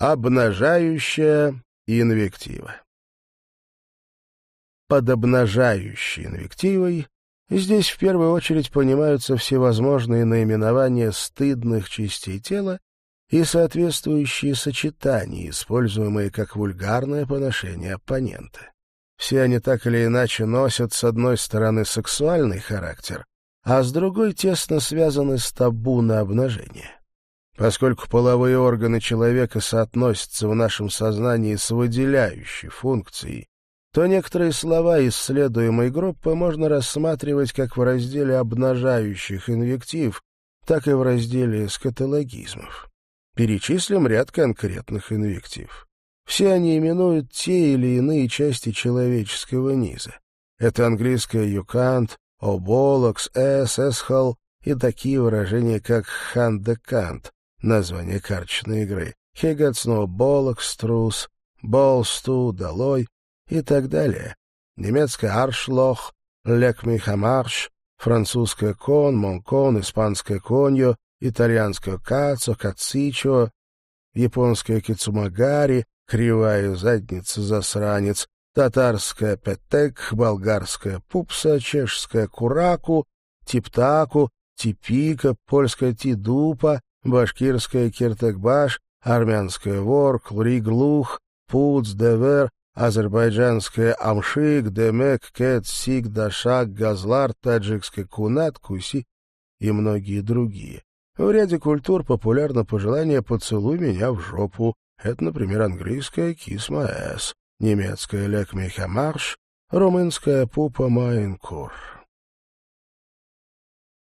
Обнажающая инвектива. Под обнажающей инвективой здесь в первую очередь понимаются всевозможные наименования стыдных частей тела и соответствующие сочетания, используемые как вульгарное поношение оппонента. Все они так или иначе носят с одной стороны сексуальный характер, а с другой тесно связаны с табу на обнажение. Поскольку половые органы человека соотносятся в нашем сознании с выделяющей функцией, то некоторые слова исследуемой группы можно рассматривать как в разделе обнажающих инвектив, так и в разделе скатологизмов. Перечислим ряд конкретных инвектив. Все они именуют те или иные части человеческого низа. Это английское «you can't», «оболокс», «эс», «эсхол» и такие выражения, как «хандекант», название карточной игры, Хиггетсну, Болок, Струс, Болсту, Долой и так далее. Немецкое «Аршлох», «Лекмихамарш», французское «Кон», «Монкон», испанское «Коньо», итальянское «Кацо», «Кацичо», японское «Кицумагари», кривая задница засранец, татарская «Петек», болгарская «Пупса», чешская «Кураку», «Типтаку», «Типика», польская «Тидупа», башкирская Киртекбаш, армянская Ворк, Лриглух, Пуц, Девер, азербайджанская Амшик, Демек, Кет, Сик, Дашак, Газлар, таджикская Кунат, Куси и многие другие. В ряде культур популярно пожелание «поцелуй меня в жопу». Это, например, английская «кисма эс», немецкая «лек марш», румынская «пупа майнкур».